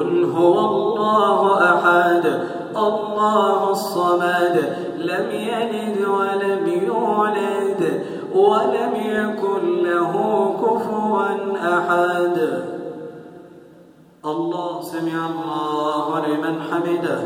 قل هو الله أحد الله الصمد لم يلد ولم يولد ولم يكن له كفوا أحد. الله سمع الله لمن حمده.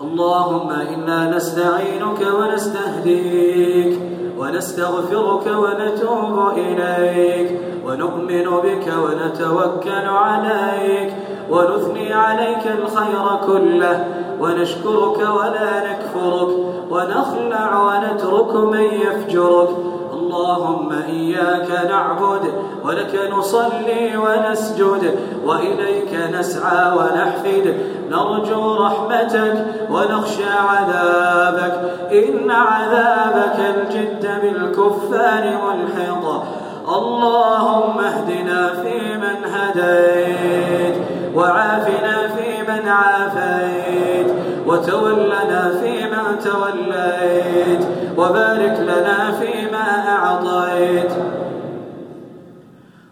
اللهم إنا نستعينك ونستهديك ونستغفرك ونتوب إليك ونؤمن بك ونتوكل عليك. ونثني عليك الخير كله ونشكرك ولا نكفرك ونخلع ونترك من يفجرك. اللهم إياك نعبد ولك نصلي ونسجد وإليك نسعى ونحفد. نرجو رحمتك ونخشى عذابك. إن عذابك الجد بالكفار ملحق. اللهم اهدنا فيمن هديت. وعافنا فيمن عافيت وتولنا فيما توليت وبارك لنا فيما أعطيت.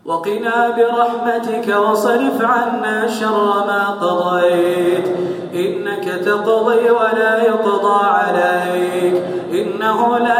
وقنا برحمتك وصرف عنا شر ما قضيت. إنك تقضي ولا يقضى عليك إنه لا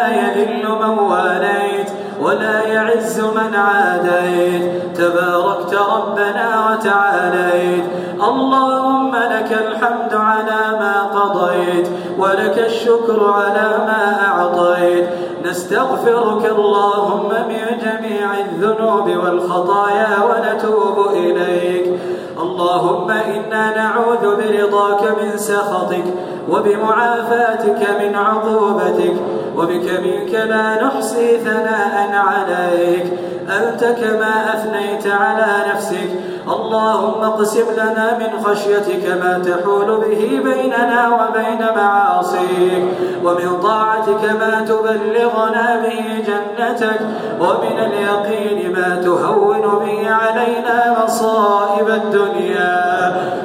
يعز من عاديت. تباركت ربنا وتعاليت. اللهم لك الحمد على ما قضيت ولك الشكر على ما أعطيت. نستغفرك اللهم من جميع الذنوب والخطايا ونتوب إليك. اللهم إنا نعوذ برضاك من سخطك. وبمعافاتك من عقوبتك وبك منك لا نحصي ثناء عليك. أنت كما أثنيت على نفسك اللهم اقسم لنا من خشيتك ما تحول به بيننا وبين معاصيك ومن طاعتك ما تبلغنا به جنتك ومن اليقين ما تهون به علينا مصائب الدنيا.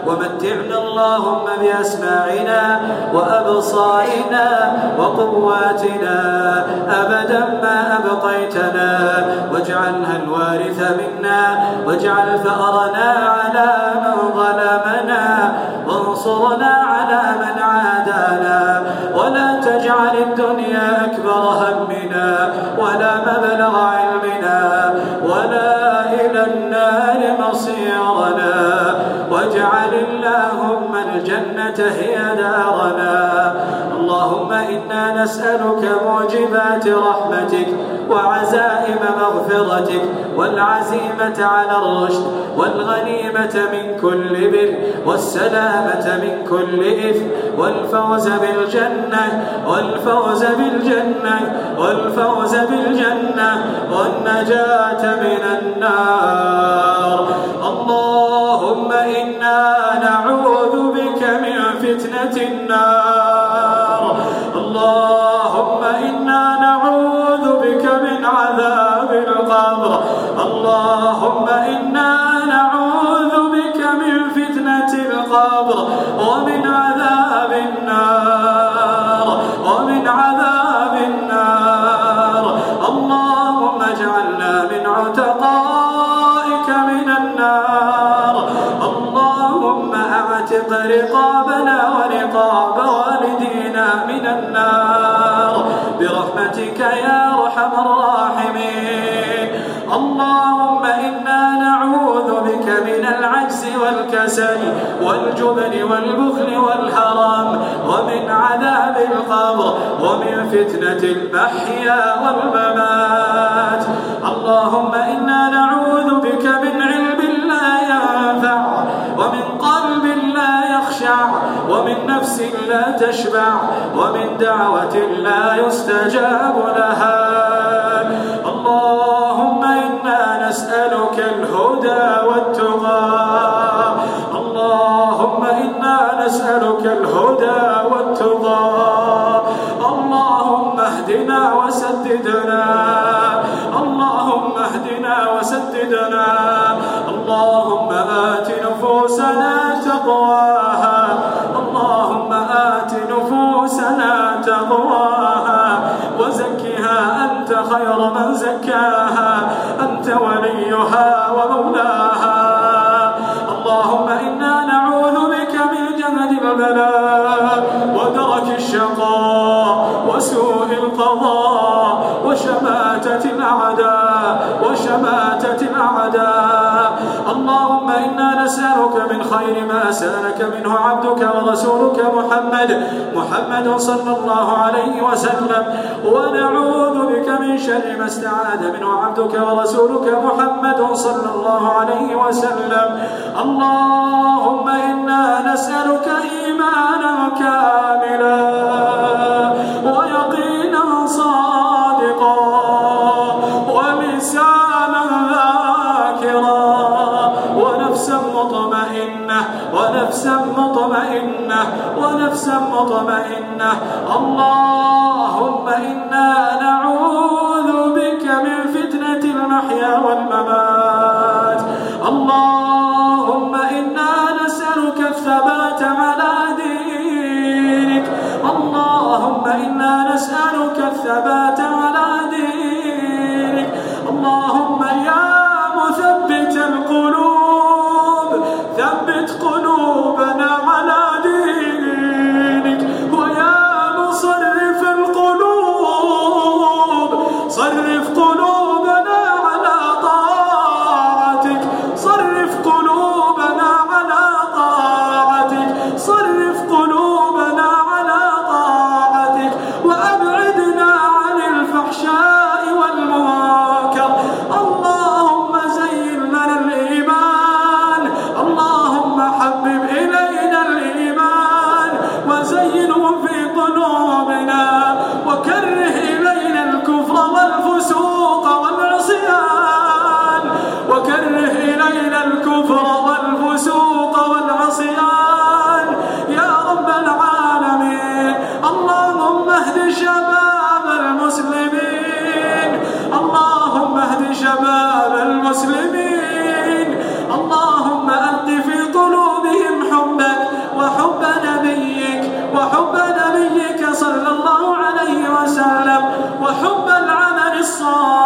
ومتعنا اللهم بأسماعنا وأبصارنا وقواتنا أبدا أبقيتنا. واجعلها الوارث منا. واجعل ثأرنا على من ظلمنا. وانصرنا على من عادانا. ولا تجعل الدنيا أكبر همنا. ولا مبلغ علمنا. ولا إلى النار مصيرنا. واجعل اللهم الجنة هي دارنا. إنا نسألك موجبات رحمتك وعزائم مغفرتك والعزيمة على الرشد والغنيمة من كل بر والسلامة من كل إثم والفوز بالجنة والفوز بالجنة والفوز بالجنة والنجاة من النار اللهم إنا نعوذ بك من فتنة النار عتقائك من النار. اللهم أعتق رقابنا ورقاب والدينا من النار. برحمتك يا أرحم الراحمين. اللهم والكسل والجبن والبخل والهرم ومن عذاب القبر ومن فتنة المحيا والممات. اللهم إنا نعوذ بك من علم لا ينفع ومن قلب لا يخشع ومن نفس لا تشبع ومن دعوة لا يستجاب لها. اللهم إنا نسألك الهدى والتقى. نسألك الهدى والتقى. اللهم اهدنا وسددنا. اللهم اهدنا وسددنا. اللهم آت نفوسنا تقواها. اللهم آت نفوسنا تقواها. وزكها أنت خير من زكاها. أنت وليها البلاء ودرك الشقاء وسوء القضاء وشماتة الأعداء. نسألك من خير ما سألك منه عبدك ورسولك محمد محمد صلى الله عليه وسلم. ونعوذ بك من شر ما استعاذ منه عبدك ورسولك محمد صلى الله عليه وسلم. اللهم إنا نسألك إيمانا كاملا. ونفسا مطمئنة ونفسا مطمئنة. اللهم إنا نعوذ بك من فتنة المحيا والممات. اللهم إنا نسألك الثبات على دينك. اللهم إنا نسألك الثبات على دينك. اللهم يا مثبت القلوب وسلم وحب العمل الصالح.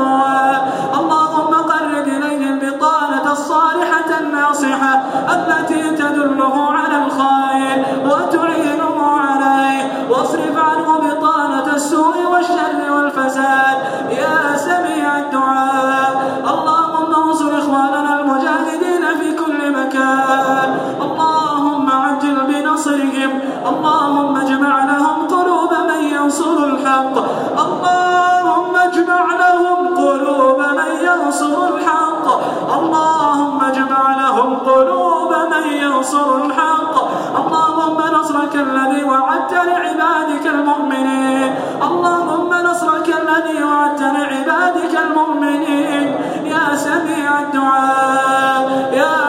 والتقوى اللهم قرب إليه البطانة الصالحة الناصحة التي تدله على الخير وتعينه عليه. واصرف عنه بطانة السوء والشر والفساد. اللهم اجمع لهم قلوب من ينصر الحق. اللهم نصرك الذي وعدت لعبادك المؤمنين. اللهم نصرك الذي وعدت لعبادك المؤمنين. يا سميع الدعاء يا